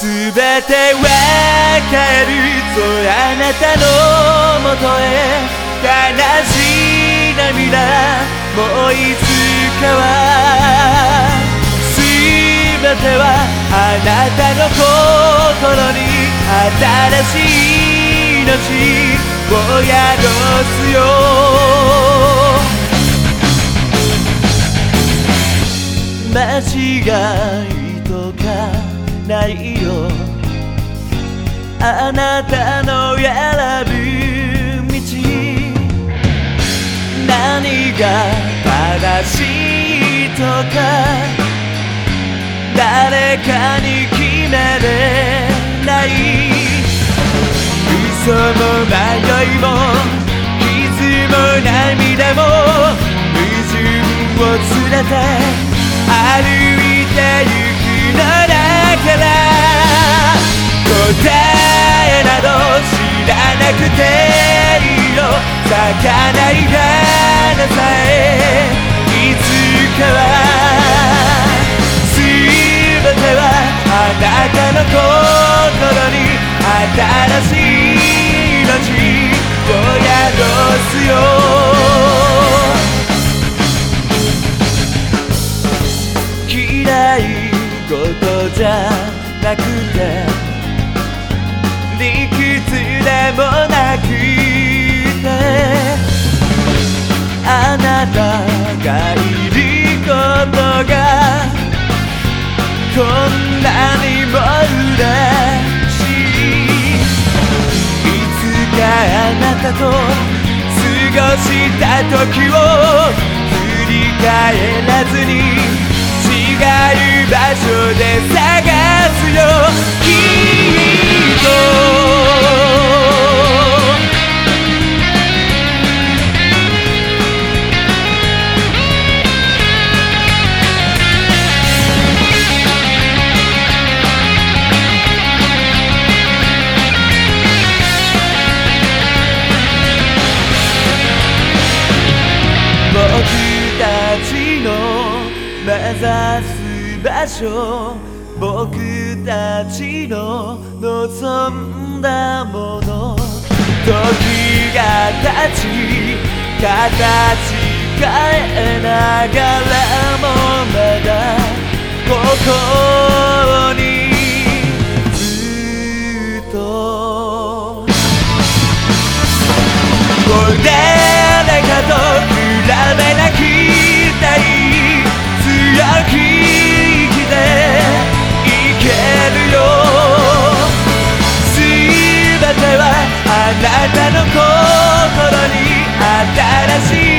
全てわかるぞあなたのもとへ悲しい涙もういつかは全てはあなたの心に新しい命を宿すよ。間違いとかないよ。あなたの選ぶ道何が正しいとか誰かに決めれない嘘も迷いも傷も涙も矛盾を連れて歩くていいよ咲かない花さえいつかは全てはあなたの心に新しい命。を宿すよ。嫌いことじゃなくて。理屈でもなくてあなたがいることがこんなにも嬉しいいつかあなたと過ごした時を振り返らずに違う場所で探目指す場所僕たちの望んだもの。時が経ち形変えながらもまだここあなたの心に新しい